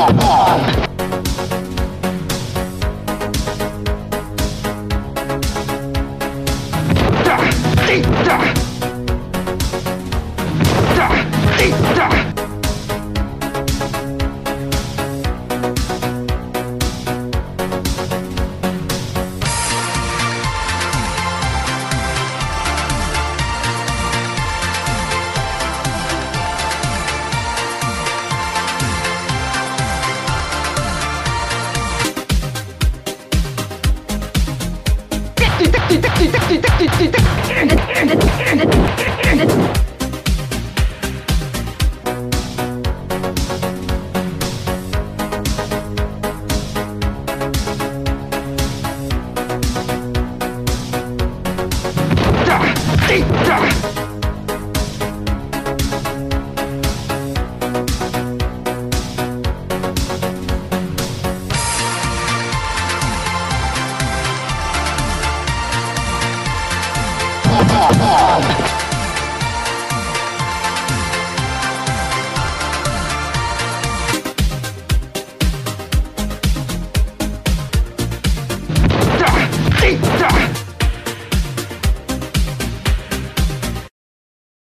Oh, oh, oh. تك تك تك تك Pop.